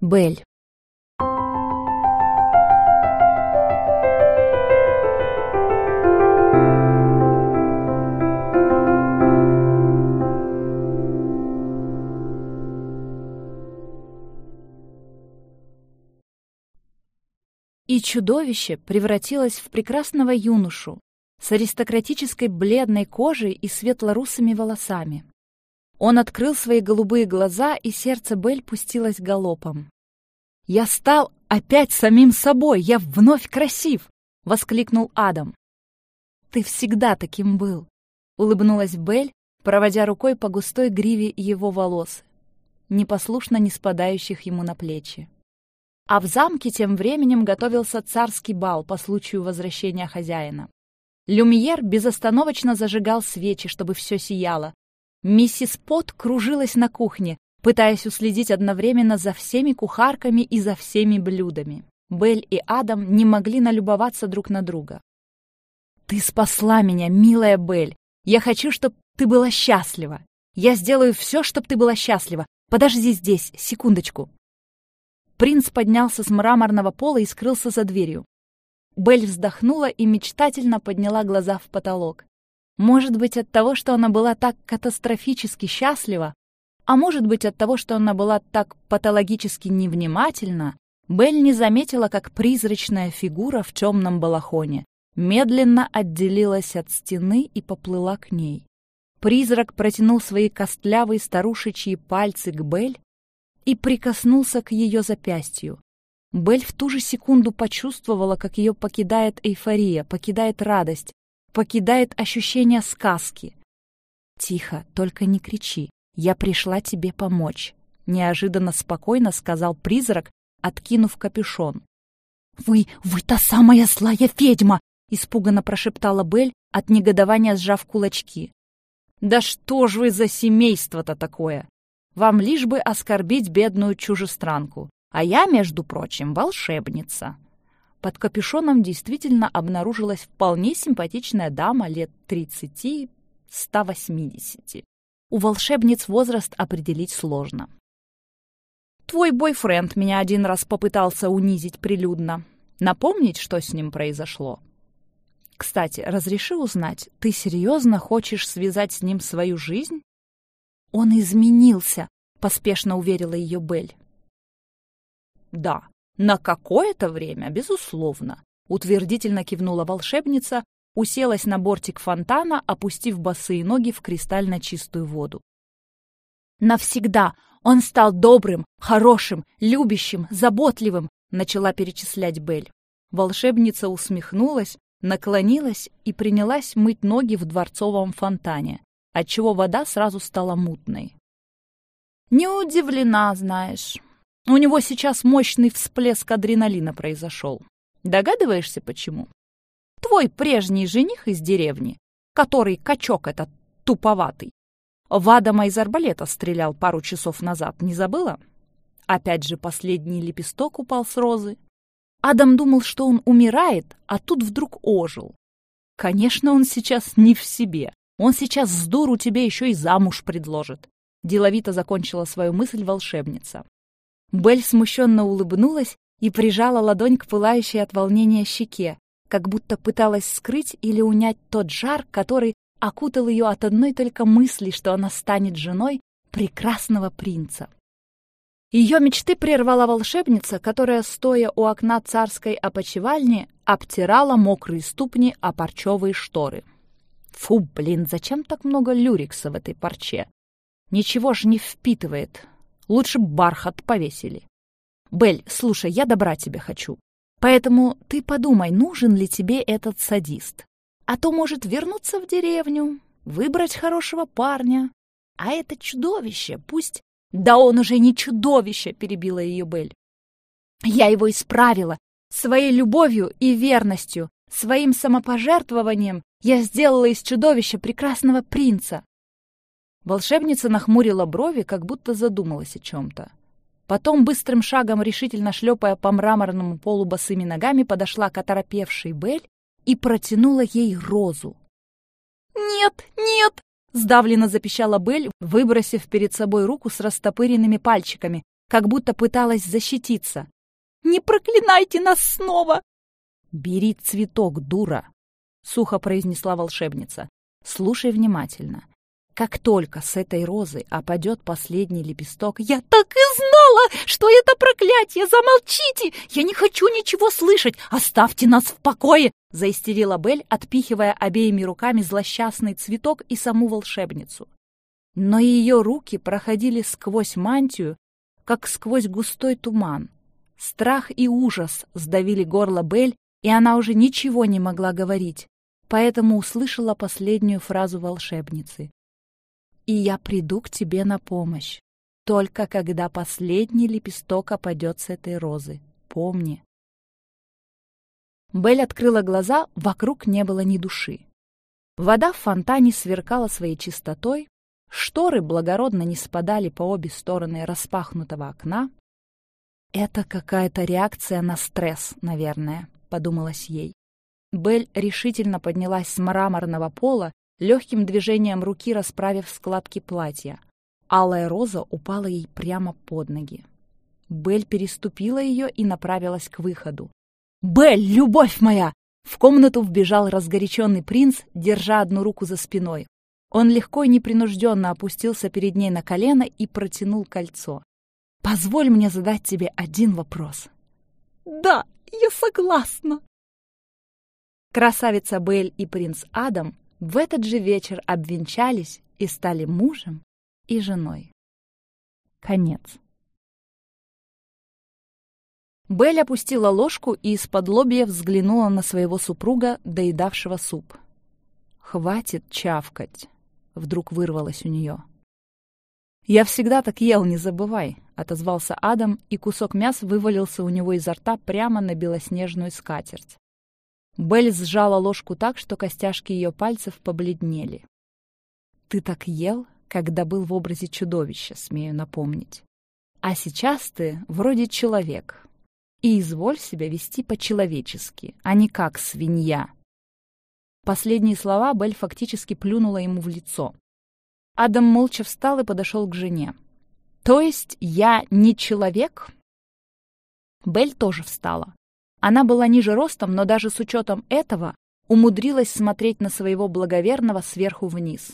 Бель. И чудовище превратилось в прекрасного юношу с аристократической бледной кожей и светло-русыми волосами. Он открыл свои голубые глаза, и сердце Бель пустилось галопом. «Я стал опять самим собой! Я вновь красив!» — воскликнул Адам. «Ты всегда таким был!» — улыбнулась Бель, проводя рукой по густой гриве его волос, непослушно не спадающих ему на плечи. А в замке тем временем готовился царский бал по случаю возвращения хозяина. Люмьер безостановочно зажигал свечи, чтобы все сияло. Миссис Пот кружилась на кухне, пытаясь уследить одновременно за всеми кухарками и за всеми блюдами. Белль и Адам не могли налюбоваться друг на друга. «Ты спасла меня, милая Белль! Я хочу, чтобы ты была счастлива! Я сделаю все, чтобы ты была счастлива! Подожди здесь, секундочку!» Принц поднялся с мраморного пола и скрылся за дверью. Белль вздохнула и мечтательно подняла глаза в потолок. Может быть, от того, что она была так катастрофически счастлива, а может быть, от того, что она была так патологически невнимательна, Белль не заметила, как призрачная фигура в темном балахоне медленно отделилась от стены и поплыла к ней. Призрак протянул свои костлявые старушечьи пальцы к Белль и прикоснулся к ее запястью. Белль в ту же секунду почувствовала, как ее покидает эйфория, покидает радость, покидает ощущение сказки. «Тихо, только не кричи. Я пришла тебе помочь», — неожиданно спокойно сказал призрак, откинув капюшон. «Вы, вы та самая злая ведьма!» — испуганно прошептала Белль, от негодования сжав кулачки. «Да что ж вы за семейство-то такое? Вам лишь бы оскорбить бедную чужестранку. А я, между прочим, волшебница». Под капюшоном действительно обнаружилась вполне симпатичная дама лет 30-180. У волшебниц возраст определить сложно. «Твой бойфренд меня один раз попытался унизить прилюдно. Напомнить, что с ним произошло?» «Кстати, разреши узнать, ты серьезно хочешь связать с ним свою жизнь?» «Он изменился», — поспешно уверила ее Белль. «Да, на какое-то время, безусловно», — утвердительно кивнула волшебница, уселась на бортик фонтана, опустив босые ноги в кристально чистую воду. «Навсегда он стал добрым, хорошим, любящим, заботливым», — начала перечислять Белль. Волшебница усмехнулась, наклонилась и принялась мыть ноги в дворцовом фонтане отчего вода сразу стала мутной. «Не удивлена, знаешь. У него сейчас мощный всплеск адреналина произошел. Догадываешься, почему? Твой прежний жених из деревни, который качок этот туповатый, в Адама из арбалета стрелял пару часов назад, не забыла? Опять же последний лепесток упал с розы. Адам думал, что он умирает, а тут вдруг ожил. Конечно, он сейчас не в себе. Он сейчас с дуру тебе еще и замуж предложит. Деловито закончила свою мысль волшебница. Белль смущенно улыбнулась и прижала ладонь к пылающей от волнения щеке, как будто пыталась скрыть или унять тот жар, который окутал ее от одной только мысли, что она станет женой прекрасного принца. Ее мечты прервала волшебница, которая, стоя у окна царской опочивальни, обтирала мокрые ступни о парчевые шторы. Фу, блин, зачем так много люрикса в этой парче? Ничего ж не впитывает. Лучше бархат повесили. Бель, слушай, я добра тебе хочу. Поэтому ты подумай, нужен ли тебе этот садист. А то может вернуться в деревню, выбрать хорошего парня. А это чудовище, пусть... Да он уже не чудовище, перебила ее Бель. Я его исправила своей любовью и верностью, своим самопожертвованием я сделала из чудовища прекрасного принца!» Волшебница нахмурила брови, как будто задумалась о чем-то. Потом, быстрым шагом, решительно шлепая по мраморному полу босыми ногами, подошла к оторопевшей Бель и протянула ей розу. «Нет, нет!» — сдавленно запищала Бель, выбросив перед собой руку с растопыренными пальчиками, как будто пыталась защититься. «Не проклинайте нас снова!» «Бери цветок, дура!» — сухо произнесла волшебница. «Слушай внимательно. Как только с этой розы опадет последний лепесток, я так и знала, что это проклятие! Замолчите! Я не хочу ничего слышать! Оставьте нас в покое! Заистерила Бель, отпихивая обеими руками злосчастный цветок и саму волшебницу. Но ее руки проходили сквозь мантию, как сквозь густой туман. Страх и ужас сдавили горло Бель, и она уже ничего не могла говорить, поэтому услышала последнюю фразу волшебницы и я приду к тебе на помощь. Только когда последний лепесток опадет с этой розы. Помни. Белль открыла глаза, вокруг не было ни души. Вода в фонтане сверкала своей чистотой, шторы благородно не спадали по обе стороны распахнутого окна. «Это какая-то реакция на стресс, наверное», — подумалось ей. Белль решительно поднялась с мраморного пола легким движением руки расправив складки платья. Алая роза упала ей прямо под ноги. Бель переступила ее и направилась к выходу. «Бель, любовь моя!» В комнату вбежал разгоряченный принц, держа одну руку за спиной. Он легко и непринужденно опустился перед ней на колено и протянул кольцо. «Позволь мне задать тебе один вопрос». «Да, я согласна». Красавица Бель и принц Адам в этот же вечер обвенчались и стали мужем и женой. Конец. Белль опустила ложку и из-под лобья взглянула на своего супруга, доедавшего суп. «Хватит чавкать!» — вдруг вырвалось у нее. «Я всегда так ел, не забывай», — отозвался Адам, и кусок мяса вывалился у него изо рта прямо на белоснежную скатерть. Белль сжала ложку так, что костяшки ее пальцев побледнели. «Ты так ел, когда был в образе чудовища, смею напомнить. А сейчас ты вроде человек. И изволь себя вести по-человечески, а не как свинья». Последние слова Белль фактически плюнула ему в лицо. Адам молча встал и подошел к жене. «То есть я не человек?» Белль тоже встала. Она была ниже ростом, но даже с учетом этого умудрилась смотреть на своего благоверного сверху вниз.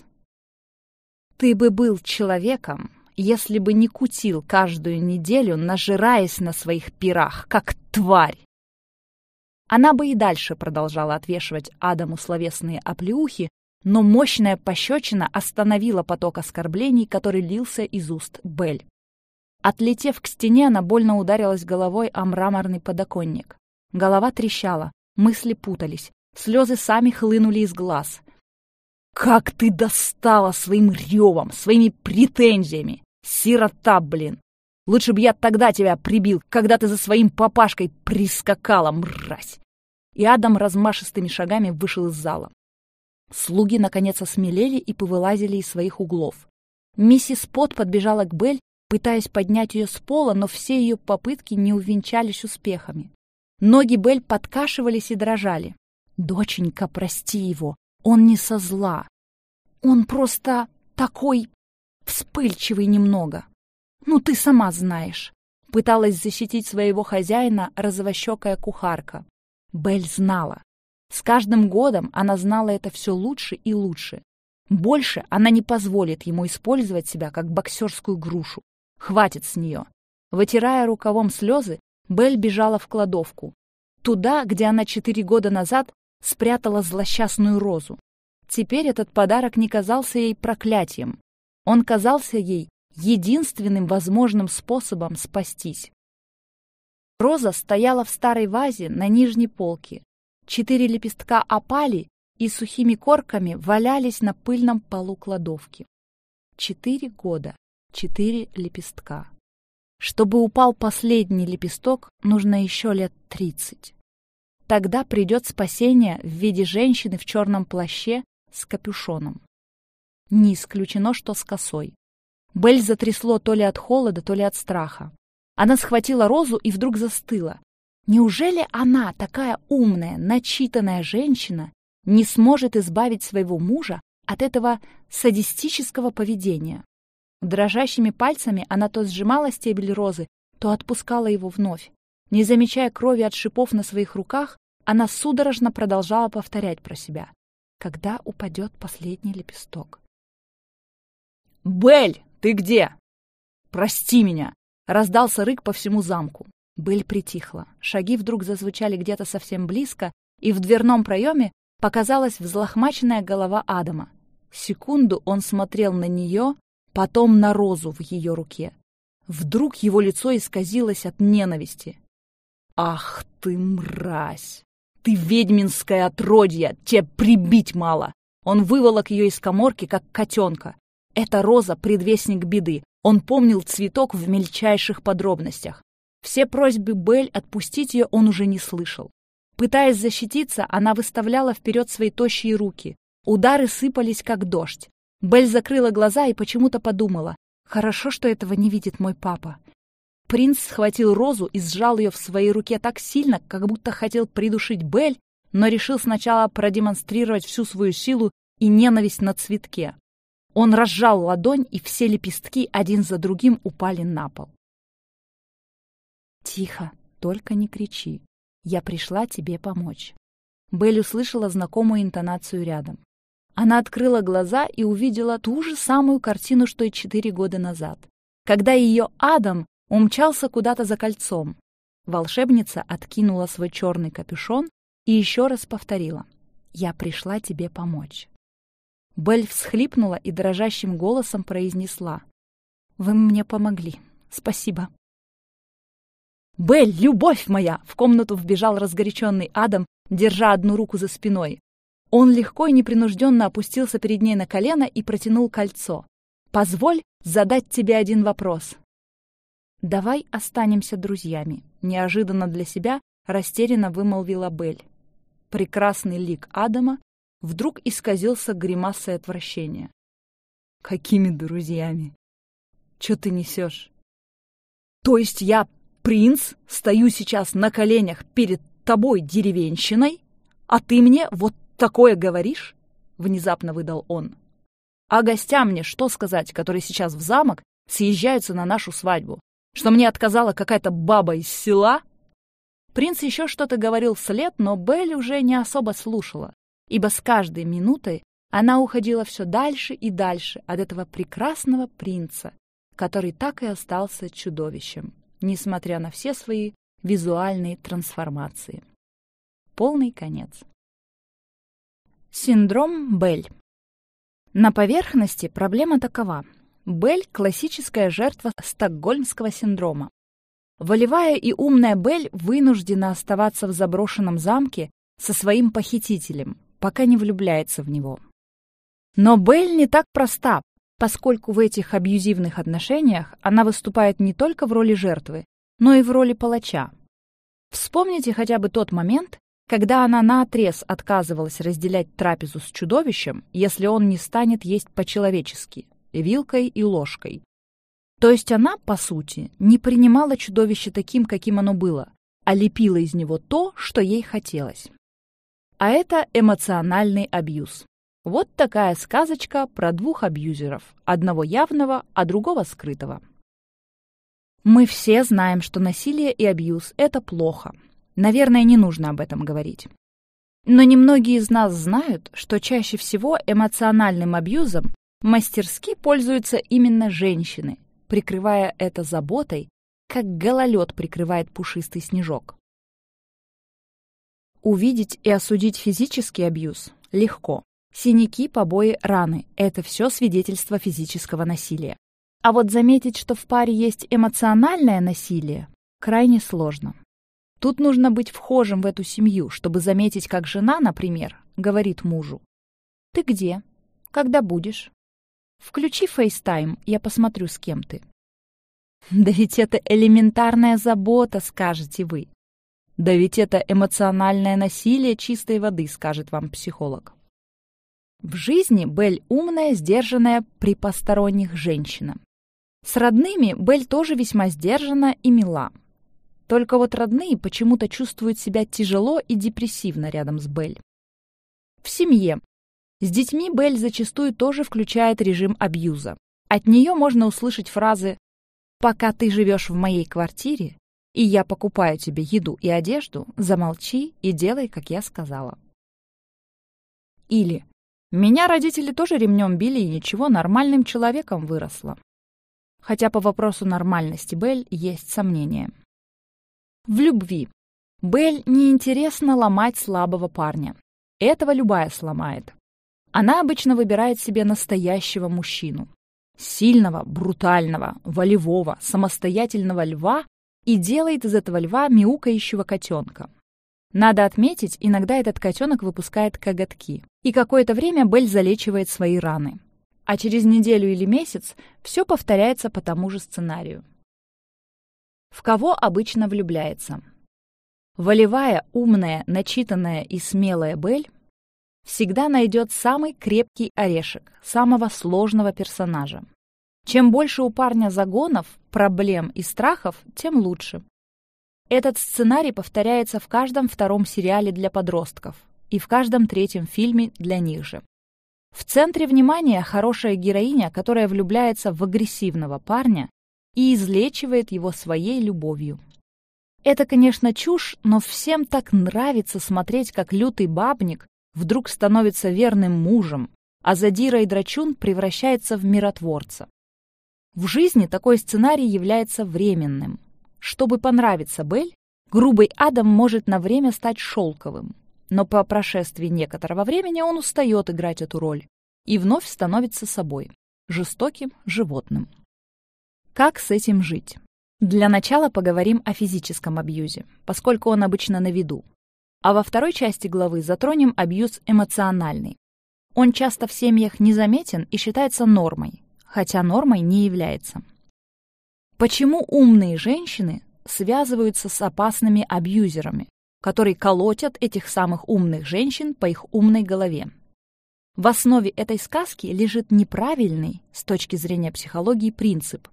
«Ты бы был человеком, если бы не кутил каждую неделю, нажираясь на своих пирах, как тварь!» Она бы и дальше продолжала отвешивать Адаму словесные оплеухи, но мощная пощечина остановила поток оскорблений, который лился из уст Бель. Отлетев к стене, она больно ударилась головой о мраморный подоконник. Голова трещала, мысли путались, слезы сами хлынули из глаз. «Как ты достала своим ревом, своими претензиями! Сирота, блин! Лучше бы я тогда тебя прибил, когда ты за своим папашкой прискакала, мразь!» И Адам размашистыми шагами вышел из зала. Слуги, наконец, осмелели и повылазили из своих углов. Миссис Пот подбежала к Белль, пытаясь поднять ее с пола, но все ее попытки не увенчались успехами. Ноги Бель подкашивались и дрожали. «Доченька, прости его, он не со зла. Он просто такой вспыльчивый немного. Ну, ты сама знаешь». Пыталась защитить своего хозяина розовощекая кухарка. Бель знала. С каждым годом она знала это все лучше и лучше. Больше она не позволит ему использовать себя как боксерскую грушу. Хватит с нее. Вытирая рукавом слезы, Белль бежала в кладовку. Туда, где она четыре года назад спрятала злосчастную розу. Теперь этот подарок не казался ей проклятием. Он казался ей единственным возможным способом спастись. Роза стояла в старой вазе на нижней полке. Четыре лепестка опали и сухими корками валялись на пыльном полу кладовки. Четыре года, четыре лепестка. Чтобы упал последний лепесток, нужно еще лет тридцать. Тогда придет спасение в виде женщины в черном плаще с капюшоном. Не исключено, что с косой. Бель затрясло то ли от холода, то ли от страха. Она схватила розу и вдруг застыла. Неужели она, такая умная, начитанная женщина, не сможет избавить своего мужа от этого садистического поведения? Дрожащими пальцами она то сжимала стебель розы, то отпускала его вновь. Не замечая крови от шипов на своих руках, она судорожно продолжала повторять про себя. Когда упадет последний лепесток? «Бель, ты где?» «Прости меня!» — раздался рык по всему замку. Бель притихла. Шаги вдруг зазвучали где-то совсем близко, и в дверном проеме показалась взлохмаченная голова Адама. Секунду он смотрел на нее, потом на розу в ее руке. Вдруг его лицо исказилось от ненависти. «Ах ты, мразь! Ты ведьминское отродье! Тебе прибить мало!» Он выволок ее из коморки, как котенка. Эта роза — предвестник беды. Он помнил цветок в мельчайших подробностях. Все просьбы Бель отпустить ее он уже не слышал. Пытаясь защититься, она выставляла вперед свои тощие руки. Удары сыпались, как дождь. Бель закрыла глаза и почему-то подумала, «Хорошо, что этого не видит мой папа». Принц схватил розу и сжал ее в своей руке так сильно, как будто хотел придушить Бель, но решил сначала продемонстрировать всю свою силу и ненависть на цветке. Он разжал ладонь, и все лепестки один за другим упали на пол. «Тихо, только не кричи. Я пришла тебе помочь». Белль услышала знакомую интонацию рядом. Она открыла глаза и увидела ту же самую картину, что и четыре года назад, когда ее Адам умчался куда-то за кольцом. Волшебница откинула свой черный капюшон и еще раз повторила «Я пришла тебе помочь». Белль всхлипнула и дрожащим голосом произнесла «Вы мне помогли. Спасибо». «Белль, любовь моя!» — в комнату вбежал разгоряченный Адам, держа одну руку за спиной. Он легко и непринужденно опустился перед ней на колено и протянул кольцо. «Позволь задать тебе один вопрос». «Давай останемся друзьями», — неожиданно для себя растерянно вымолвила Белль. Прекрасный лик Адама вдруг исказился гримасой отвращения. «Какими друзьями? Чё ты несешь?» «То есть я принц, стою сейчас на коленях перед тобой, деревенщиной, а ты мне вот такое говоришь?» — внезапно выдал он. «А гостям мне что сказать, которые сейчас в замок съезжаются на нашу свадьбу? Что мне отказала какая-то баба из села?» Принц еще что-то говорил вслед, но Белль уже не особо слушала, ибо с каждой минутой она уходила все дальше и дальше от этого прекрасного принца, который так и остался чудовищем несмотря на все свои визуальные трансформации. Полный конец. Синдром Бель. На поверхности проблема такова. Бель – классическая жертва стокгольмского синдрома. Волевая и умная Бель вынуждена оставаться в заброшенном замке со своим похитителем, пока не влюбляется в него. Но Бель не так проста, поскольку в этих абьюзивных отношениях она выступает не только в роли жертвы, но и в роли палача. Вспомните хотя бы тот момент, когда она наотрез отказывалась разделять трапезу с чудовищем, если он не станет есть по-человечески, вилкой и ложкой. То есть она, по сути, не принимала чудовище таким, каким оно было, а лепила из него то, что ей хотелось. А это эмоциональный абьюз. Вот такая сказочка про двух абьюзеров, одного явного, а другого скрытого. Мы все знаем, что насилие и абьюз – это плохо. Наверное, не нужно об этом говорить. Но немногие из нас знают, что чаще всего эмоциональным абьюзом мастерски пользуются именно женщины, прикрывая это заботой, как гололед прикрывает пушистый снежок. Увидеть и осудить физический абьюз легко. Синяки, побои, раны – это все свидетельство физического насилия. А вот заметить, что в паре есть эмоциональное насилие, крайне сложно. Тут нужно быть вхожим в эту семью, чтобы заметить, как жена, например, говорит мужу. «Ты где? Когда будешь?» «Включи FaceTime, я посмотрю, с кем ты». «Да ведь это элементарная забота», — скажете вы. «Да ведь это эмоциональное насилие чистой воды», — скажет вам психолог. В жизни Бель умная, сдержанная при посторонних женщина. С родными Бель тоже весьма сдержана и мила. Только вот родные почему-то чувствуют себя тяжело и депрессивно рядом с Бель. В семье. С детьми Бель зачастую тоже включает режим абьюза. От нее можно услышать фразы «Пока ты живешь в моей квартире, и я покупаю тебе еду и одежду, замолчи и делай, как я сказала». Или «Меня родители тоже ремнем били, и ничего, нормальным человеком выросла». Хотя по вопросу нормальности Белль есть сомнения. В любви. Белль неинтересно ломать слабого парня. Этого любая сломает. Она обычно выбирает себе настоящего мужчину. Сильного, брутального, волевого, самостоятельного льва и делает из этого льва мяукающего котенка. Надо отметить, иногда этот котенок выпускает коготки. И какое-то время Белль залечивает свои раны. А через неделю или месяц все повторяется по тому же сценарию. В кого обычно влюбляется? Волевая, умная, начитанная и смелая Белль всегда найдет самый крепкий орешек, самого сложного персонажа. Чем больше у парня загонов, проблем и страхов, тем лучше. Этот сценарий повторяется в каждом втором сериале для подростков и в каждом третьем фильме для них же. В центре внимания хорошая героиня, которая влюбляется в агрессивного парня и излечивает его своей любовью. Это, конечно, чушь, но всем так нравится смотреть, как лютый бабник вдруг становится верным мужем, а Задира и Драчун превращается в миротворца. В жизни такой сценарий является временным. Чтобы понравиться Бель, грубый Адам может на время стать шелковым, но по прошествии некоторого времени он устает играть эту роль и вновь становится собой, жестоким животным. Как с этим жить? Для начала поговорим о физическом абьюзе, поскольку он обычно на виду. А во второй части главы затронем абьюз эмоциональный. Он часто в семьях незаметен и считается нормой, хотя нормой не является. Почему умные женщины связываются с опасными абьюзерами, которые колотят этих самых умных женщин по их умной голове? В основе этой сказки лежит неправильный, с точки зрения психологии, принцип.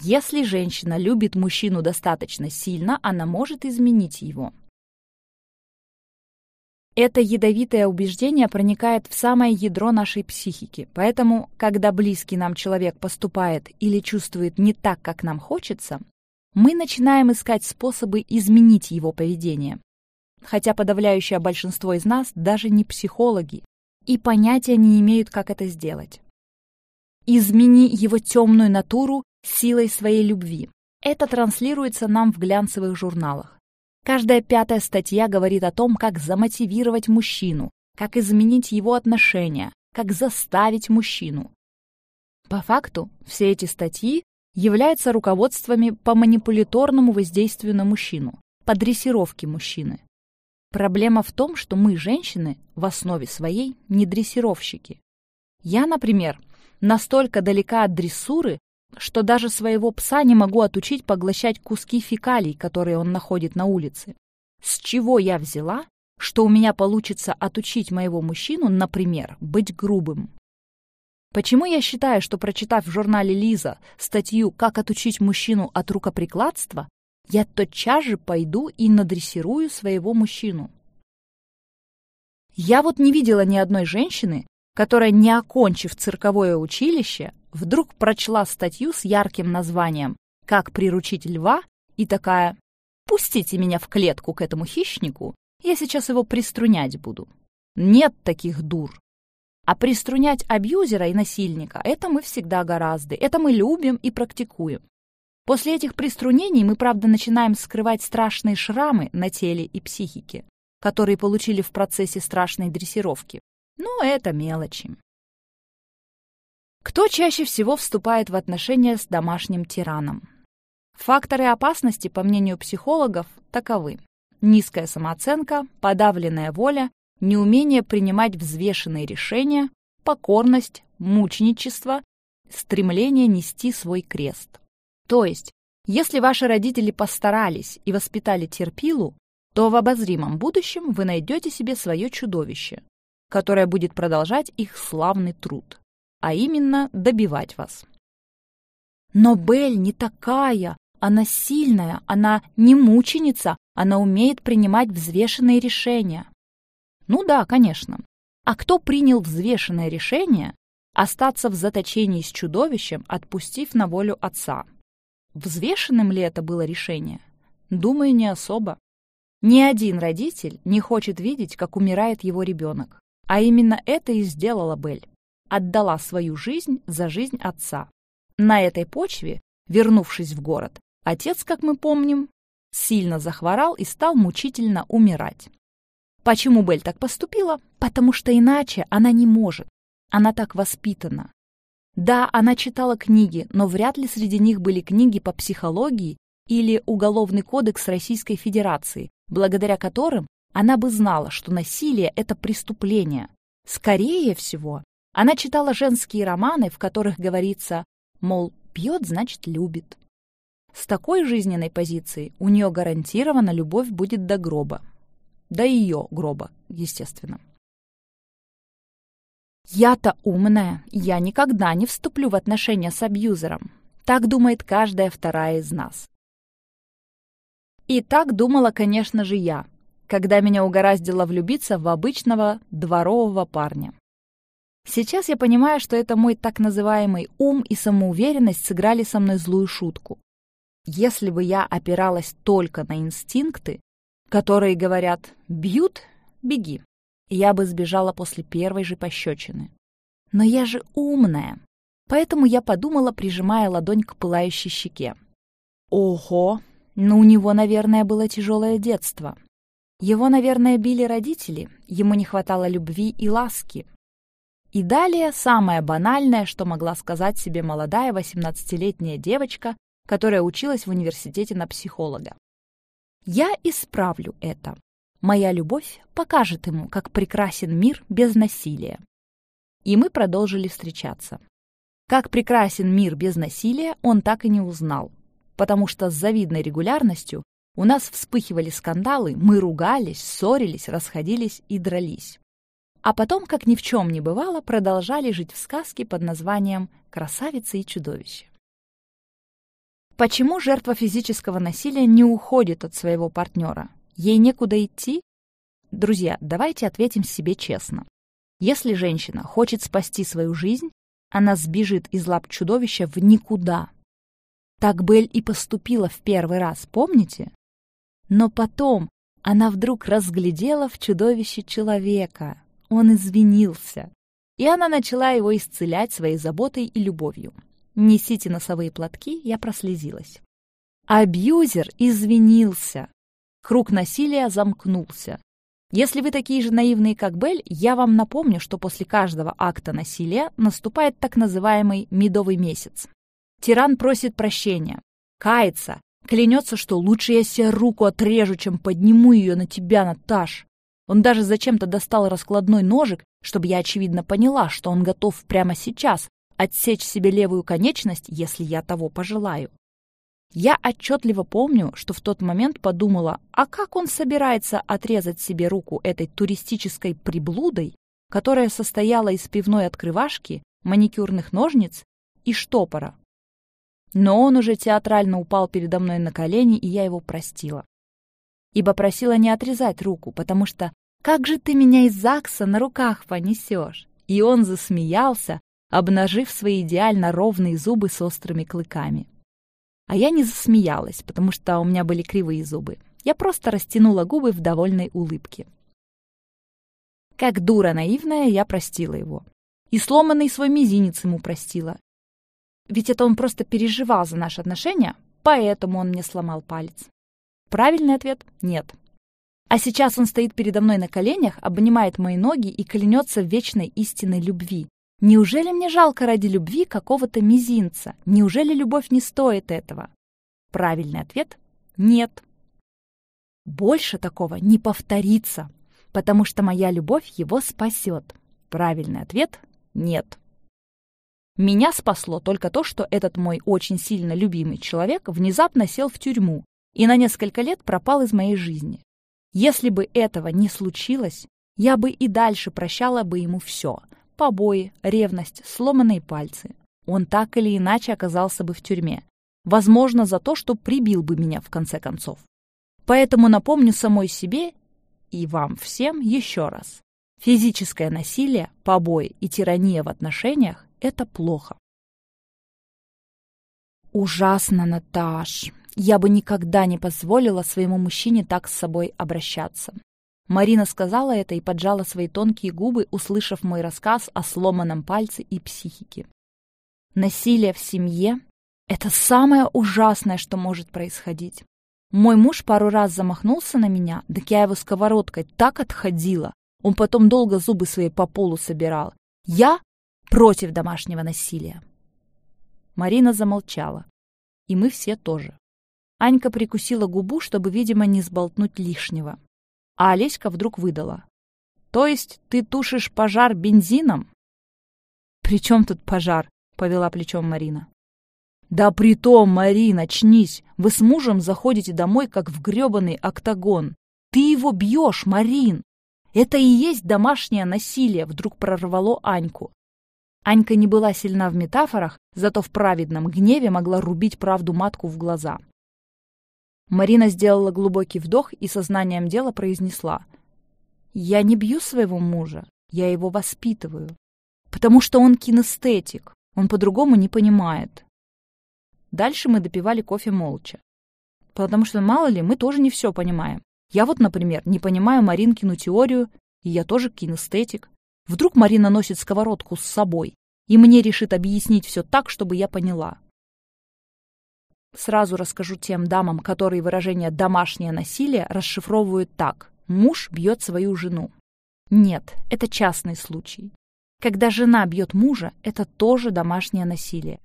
Если женщина любит мужчину достаточно сильно, она может изменить его – это ядовитое убеждение проникает в самое ядро нашей психики. Поэтому, когда близкий нам человек поступает или чувствует не так, как нам хочется, мы начинаем искать способы изменить его поведение. Хотя подавляющее большинство из нас даже не психологи и понятия не имеют, как это сделать. Измени его темную натуру силой своей любви. Это транслируется нам в глянцевых журналах. Каждая пятая статья говорит о том, как замотивировать мужчину, как изменить его отношения, как заставить мужчину. По факту, все эти статьи являются руководствами по манипуляторному воздействию на мужчину, по дрессировке мужчины. Проблема в том, что мы, женщины, в основе своей не дрессировщики. Я, например, настолько далека от дрессуры, что даже своего пса не могу отучить поглощать куски фекалий, которые он находит на улице. С чего я взяла, что у меня получится отучить моего мужчину, например, быть грубым? Почему я считаю, что прочитав в журнале «Лиза» статью «Как отучить мужчину от рукоприкладства», я тотчас же пойду и надрессирую своего мужчину? Я вот не видела ни одной женщины, которая, не окончив цирковое училище, вдруг прочла статью с ярким названием «Как приручить льва» и такая «Пустите меня в клетку к этому хищнику, я сейчас его приструнять буду». Нет таких дур. А приструнять абьюзера и насильника – это мы всегда гораздо, это мы любим и практикуем. После этих приструнений мы, правда, начинаем скрывать страшные шрамы на теле и психике, которые получили в процессе страшной дрессировки. Но это мелочи. Кто чаще всего вступает в отношения с домашним тираном? Факторы опасности, по мнению психологов, таковы. Низкая самооценка, подавленная воля, неумение принимать взвешенные решения, покорность, мученичество, стремление нести свой крест. То есть, если ваши родители постарались и воспитали терпилу, то в обозримом будущем вы найдете себе свое чудовище, которое будет продолжать их славный труд а именно добивать вас. Но Белль не такая, она сильная, она не мученица, она умеет принимать взвешенные решения. Ну да, конечно. А кто принял взвешенное решение Остаться в заточении с чудовищем, отпустив на волю отца. Взвешенным ли это было решение? Думаю, не особо. Ни один родитель не хочет видеть, как умирает его ребенок. А именно это и сделала Белль. Отдала свою жизнь за жизнь отца. На этой почве, вернувшись в город, отец, как мы помним, сильно захворал и стал мучительно умирать. Почему Белль так поступила? Потому что иначе она не может. Она так воспитана. Да, она читала книги, но вряд ли среди них были книги по психологии или Уголовный кодекс Российской Федерации, благодаря которым она бы знала, что насилие — это преступление. Скорее всего, она читала женские романы, в которых говорится, мол, пьет, значит, любит. С такой жизненной позицией у нее гарантированно любовь будет до гроба. До ее гроба, естественно. Я-то умная, я никогда не вступлю в отношения с абьюзером. Так думает каждая вторая из нас. И так думала, конечно же, я, когда меня угораздило влюбиться в обычного дворового парня. Сейчас я понимаю, что это мой так называемый ум и самоуверенность сыграли со мной злую шутку. Если бы я опиралась только на инстинкты, которые говорят «бьют — беги», я бы сбежала после первой же пощечины. Но я же умная, поэтому я подумала, прижимая ладонь к пылающей щеке. Ого, но у него, наверное, было тяжелое детство. Его, наверное, били родители, ему не хватало любви и ласки. И далее самое банальное, что могла сказать себе молодая 18-летняя девочка, которая училась в университете на психолога. «Я исправлю это. Моя любовь покажет ему, как прекрасен мир без насилия». И мы продолжили встречаться. Как прекрасен мир без насилия, он так и не узнал потому что с завидной регулярностью у нас вспыхивали скандалы, мы ругались, ссорились, расходились и дрались. А потом, как ни в чем не бывало, продолжали жить в сказке под названием «Красавица и чудовище». Почему жертва физического насилия не уходит от своего партнера? Ей некуда идти? Друзья, давайте ответим себе честно. Если женщина хочет спасти свою жизнь, она сбежит из лап чудовища в никуда, так Белль и поступила в первый раз, помните? Но потом она вдруг разглядела в чудовище человека. Он извинился. И она начала его исцелять своей заботой и любовью. «Несите носовые платки», я прослезилась. Абьюзер извинился. Круг насилия замкнулся. Если вы такие же наивные, как Белль, я вам напомню, что после каждого акта насилия наступает так называемый медовый месяц. Тиран просит прощения, кается, клянется, что лучше я себе руку отрежу, чем подниму ее на тебя, Наташ. Он даже зачем-то достал раскладной ножик, чтобы я очевидно поняла, что он готов прямо сейчас отсечь себе левую конечность, если я того пожелаю. Я отчетливо помню, что в тот момент подумала, а как он собирается отрезать себе руку этой туристической приблудой, которая состояла из пивной открывашки, маникюрных ножниц и штопора. Но он уже театрально упал передо мной на колени, и я его простила. Ибо просила не отрезать руку, потому что «как же ты меня из ЗАГСа на руках понесешь?» И он засмеялся, обнажив свои идеально ровные зубы с острыми клыками. А я не засмеялась, потому что у меня были кривые зубы. Я просто растянула губы в довольной улыбке. Как дура наивная, я простила его. И сломанный свой мизинец ему простила, ведь это он просто переживал за наши отношения, поэтому он мне сломал палец. Правильный ответ – нет. А сейчас он стоит передо мной на коленях, обнимает мои ноги и клянется в вечной истинной любви. Неужели мне жалко ради любви какого-то мизинца? Неужели любовь не стоит этого? Правильный ответ – нет. Больше такого не повторится, потому что моя любовь его спасет. Правильный ответ – нет. Меня спасло только то, что этот мой очень сильно любимый человек внезапно сел в тюрьму и на несколько лет пропал из моей жизни. Если бы этого не случилось, я бы и дальше прощала бы ему все – побои, ревность, сломанные пальцы. Он так или иначе оказался бы в тюрьме. Возможно, за то, что прибил бы меня в конце концов. Поэтому напомню самой себе и вам всем еще раз. Физическое насилие, побои и тирания в отношениях Это плохо. Ужасно, Наташ. Я бы никогда не позволила своему мужчине так с собой обращаться. Марина сказала это и поджала свои тонкие губы, услышав мой рассказ о сломанном пальце и психике. Насилие в семье — это самое ужасное, что может происходить. Мой муж пару раз замахнулся на меня, так я его сковородкой так отходила. Он потом долго зубы свои по полу собирал. Я против домашнего насилия. Марина замолчала. И мы все тоже. Анька прикусила губу, чтобы, видимо, не сболтнуть лишнего. А Олеська вдруг выдала. «То есть ты тушишь пожар бензином?» «При чем тут пожар?» — повела плечом Марина. «Да при том, Марина, очнись! Вы с мужем заходите домой, как в гребаный октагон. Ты его бьешь, Марин! Это и есть домашнее насилие!» — вдруг прорвало Аньку. Анька не была сильна в метафорах, зато в праведном гневе могла рубить правду матку в глаза. Марина сделала глубокий вдох и сознанием дела произнесла. «Я не бью своего мужа, я его воспитываю. Потому что он кинестетик, он по-другому не понимает». Дальше мы допивали кофе молча. Потому что, мало ли, мы тоже не все понимаем. Я вот, например, не понимаю Маринкину теорию, и я тоже кинестетик. Вдруг Марина носит сковородку с собой, и мне решит объяснить все так, чтобы я поняла. Сразу расскажу тем дамам, которые выражение «домашнее насилие» расшифровывают так. Муж бьет свою жену. Нет, это частный случай. Когда жена бьет мужа, это тоже домашнее насилие.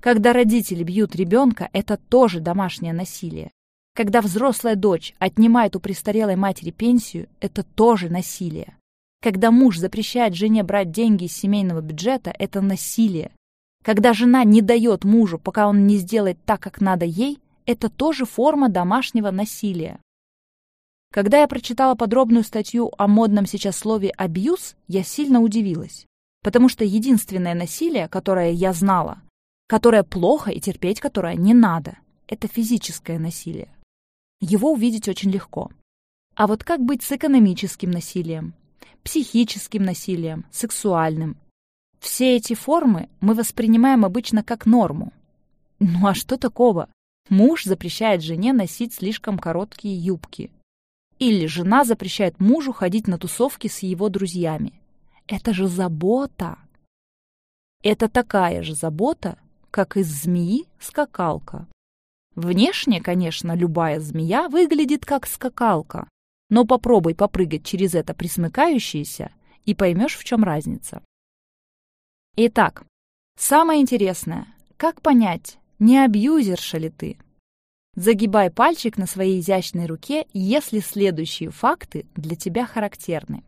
Когда родители бьют ребенка, это тоже домашнее насилие. Когда взрослая дочь отнимает у престарелой матери пенсию, это тоже насилие. Когда муж запрещает жене брать деньги из семейного бюджета, это насилие. Когда жена не дает мужу, пока он не сделает так, как надо ей, это тоже форма домашнего насилия. Когда я прочитала подробную статью о модном сейчас слове «абьюз», я сильно удивилась. Потому что единственное насилие, которое я знала, которое плохо и терпеть которое не надо, это физическое насилие. Его увидеть очень легко. А вот как быть с экономическим насилием? Психическим насилием, сексуальным. Все эти формы мы воспринимаем обычно как норму. Ну а что такого? Муж запрещает жене носить слишком короткие юбки. Или жена запрещает мужу ходить на тусовки с его друзьями. Это же забота. Это такая же забота, как из змеи скакалка. Внешне, конечно, любая змея выглядит как скакалка, но попробуй попрыгать через это присмыкающееся и поймешь, в чем разница. Итак, самое интересное, как понять, не абьюзерша ли ты? Загибай пальчик на своей изящной руке, если следующие факты для тебя характерны.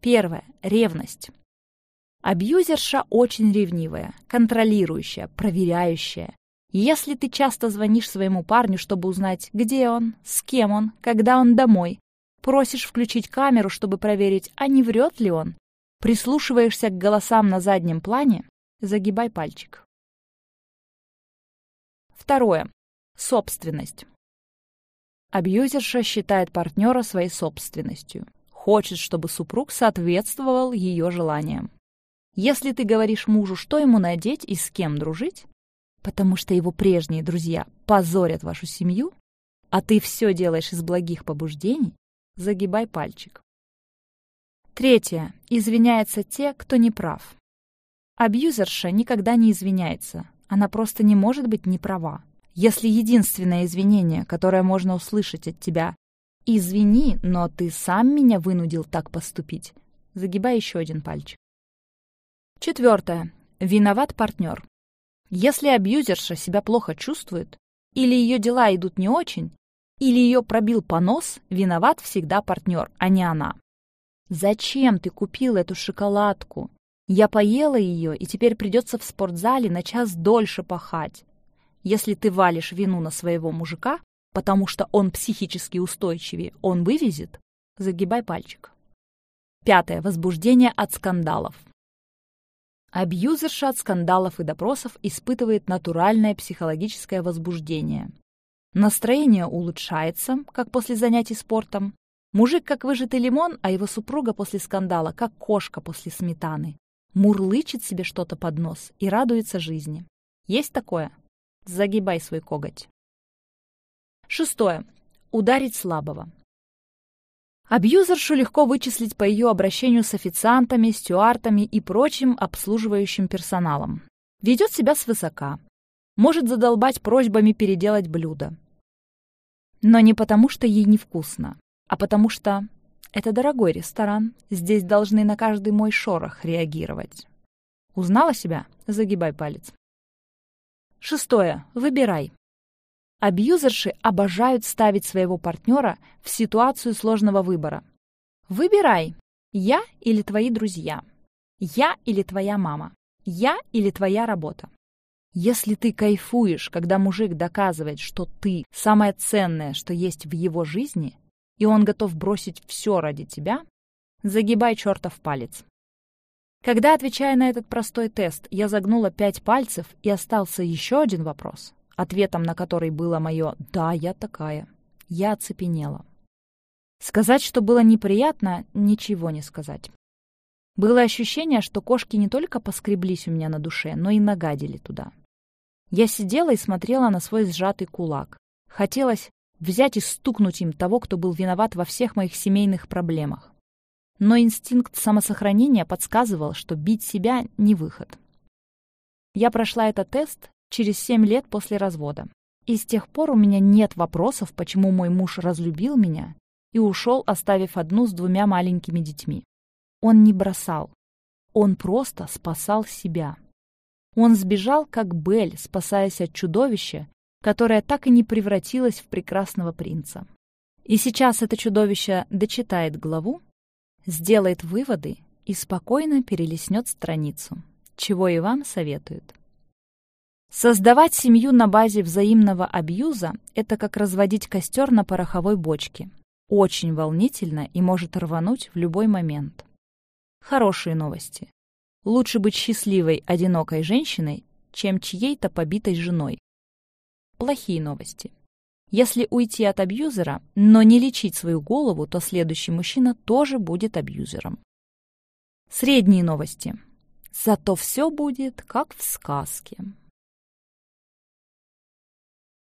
Первое. Ревность. Абьюзерша очень ревнивая, контролирующая, проверяющая. Если ты часто звонишь своему парню, чтобы узнать, где он, с кем он, когда он домой, Просишь включить камеру, чтобы проверить, а не врет ли он. Прислушиваешься к голосам на заднем плане. Загибай пальчик. Второе. Собственность. Абьюзерша считает партнера своей собственностью. Хочет, чтобы супруг соответствовал ее желаниям. Если ты говоришь мужу, что ему надеть и с кем дружить, потому что его прежние друзья позорят вашу семью, а ты все делаешь из благих побуждений, загибай пальчик. Третье. Извиняются те, кто не прав. Абьюзерша никогда не извиняется. Она просто не может быть не права. Если единственное извинение, которое можно услышать от тебя «Извини, но ты сам меня вынудил так поступить», загибай еще один пальчик. Четвертое. Виноват партнер. Если абьюзерша себя плохо чувствует, или ее дела идут не очень, или ее пробил понос, виноват всегда партнер, а не она. «Зачем ты купил эту шоколадку? Я поела ее, и теперь придется в спортзале на час дольше пахать». Если ты валишь вину на своего мужика, потому что он психически устойчивее, он вывезет, загибай пальчик. Пятое. Возбуждение от скандалов. Абьюзерша от скандалов и допросов испытывает натуральное психологическое возбуждение. Настроение улучшается, как после занятий спортом. Мужик как выжатый лимон, а его супруга после скандала, как кошка после сметаны. мурлычет себе что-то под нос и радуется жизни. Есть такое? Загибай свой коготь. Шестое. Ударить слабого. Абьюзершу легко вычислить по ее обращению с официантами, стюартами и прочим обслуживающим персоналом. Ведет себя свысока. Может задолбать просьбами переделать блюдо. Но не потому, что ей невкусно, а потому что это дорогой ресторан. Здесь должны на каждый мой шорох реагировать. Узнала себя? Загибай палец. Шестое. Выбирай. Абьюзерши обожают ставить своего партнера в ситуацию сложного выбора. Выбирай, я или твои друзья, я или твоя мама, я или твоя работа. Если ты кайфуешь, когда мужик доказывает, что ты самое ценное, что есть в его жизни, и он готов бросить все ради тебя, загибай чертов палец. Когда, отвечая на этот простой тест, я загнула пять пальцев и остался еще один вопрос, ответом на который было мое «да, я такая», я оцепенела. Сказать, что было неприятно, ничего не сказать. Было ощущение, что кошки не только поскреблись у меня на душе, но и нагадили туда. Я сидела и смотрела на свой сжатый кулак. Хотелось взять и стукнуть им того, кто был виноват во всех моих семейных проблемах. Но инстинкт самосохранения подсказывал, что бить себя — не выход. Я прошла этот тест через семь лет после развода. И с тех пор у меня нет вопросов, почему мой муж разлюбил меня и ушел, оставив одну с двумя маленькими детьми. Он не бросал. Он просто спасал себя. Он сбежал, как Бель, спасаясь от чудовища, которое так и не превратилось в прекрасного принца. И сейчас это чудовище дочитает главу, сделает выводы и спокойно перелистнет страницу, чего и вам советуют. Создавать семью на базе взаимного абьюза – это как разводить костер на пороховой бочке. Очень волнительно и может рвануть в любой момент. Хорошие новости. Лучше быть счастливой, одинокой женщиной, чем чьей-то побитой женой. Плохие новости. Если уйти от абьюзера, но не лечить свою голову, то следующий мужчина тоже будет абьюзером. Средние новости. Зато все будет как в сказке.